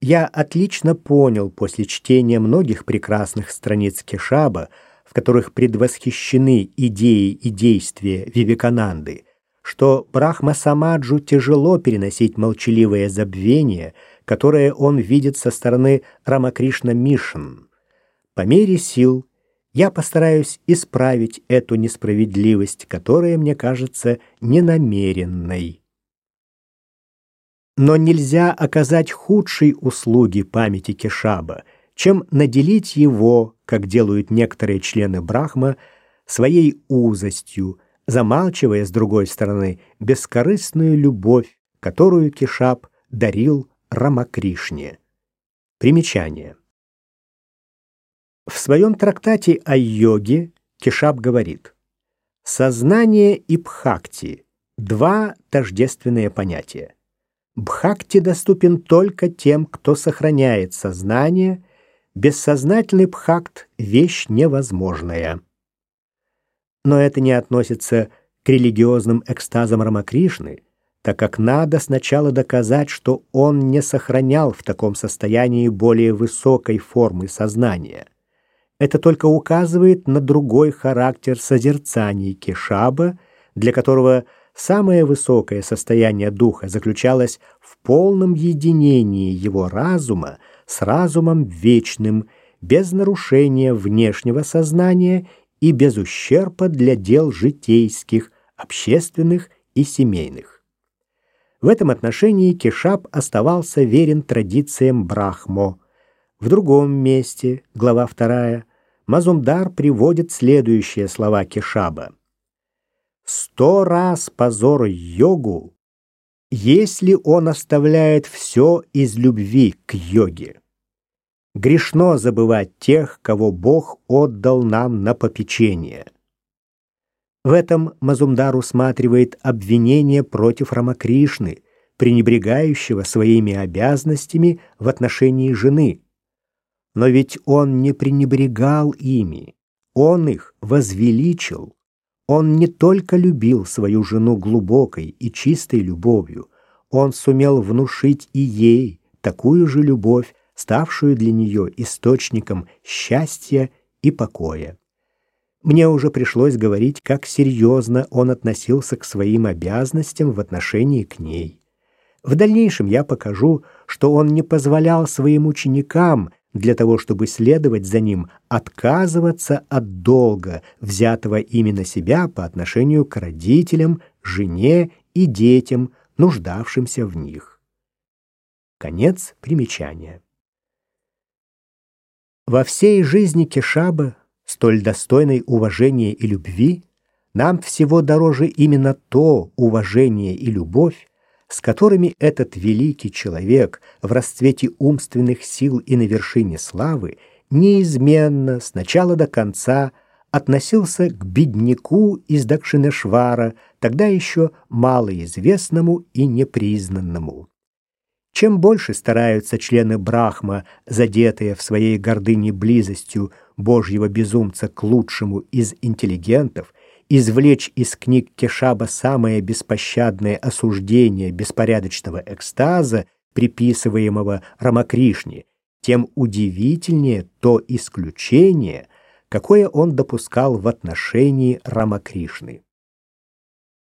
Я отлично понял после чтения многих прекрасных страниц Кешаба, в которых предвосхищены идеи и действия Вивекананды, что Брахма Самаджу тяжело переносить молчаливое забвение, которое он видит со стороны Рамакришна Мишн. По мере сил я постараюсь исправить эту несправедливость, которая мне кажется ненамеренной. Но нельзя оказать худшей услуги памяти Кешаба, чем наделить его, как делают некоторые члены Брахма, своей узостью, замалчивая с другой стороны бескорыстную любовь, которую Кешаб дарил Рамакришне. Примечание. В своем трактате о йоге Кешаб говорит: сознание и бхакти два тождественные понятия. Бхакти доступен только тем, кто сохраняет сознание. Бессознательный бхакт — вещь невозможная. Но это не относится к религиозным экстазам Рамакришны, так как надо сначала доказать, что он не сохранял в таком состоянии более высокой формы сознания. Это только указывает на другой характер созерцаний Кешаба, для которого – Самое высокое состояние духа заключалось в полном единении его разума с разумом вечным, без нарушения внешнего сознания и без ущерба для дел житейских, общественных и семейных. В этом отношении Кешап оставался верен традициям Брахмо. В другом месте, глава 2, Мазумдар приводит следующие слова Кешаба сто раз позор йогу, если он оставляет все из любви к йоге. Грешно забывать тех, кого Бог отдал нам на попечение. В этом Мазумдар усматривает обвинение против Рамакришны, пренебрегающего своими обязанностями в отношении жены. Но ведь он не пренебрегал ими, он их возвеличил. Он не только любил свою жену глубокой и чистой любовью, он сумел внушить и ей такую же любовь, ставшую для нее источником счастья и покоя. Мне уже пришлось говорить, как серьезно он относился к своим обязанностям в отношении к ней. В дальнейшем я покажу, что он не позволял своим ученикам для того, чтобы следовать за ним, отказываться от долга, взятого именно себя по отношению к родителям, жене и детям, нуждавшимся в них. Конец примечания. Во всей жизни Кешаба, столь достойной уважения и любви, нам всего дороже именно то уважение и любовь, с которыми этот великий человек в расцвете умственных сил и на вершине славы неизменно с начала до конца относился к бедняку из Дакшинешвара, тогда еще малоизвестному и непризнанному. Чем больше стараются члены Брахма, задетые в своей гордыне близостью Божьего безумца к лучшему из интеллигентов, извлечь из книг Кешаба самое беспощадное осуждение беспорядочного экстаза, приписываемого Рамакришне, тем удивительнее то исключение, какое он допускал в отношении Рамакришны.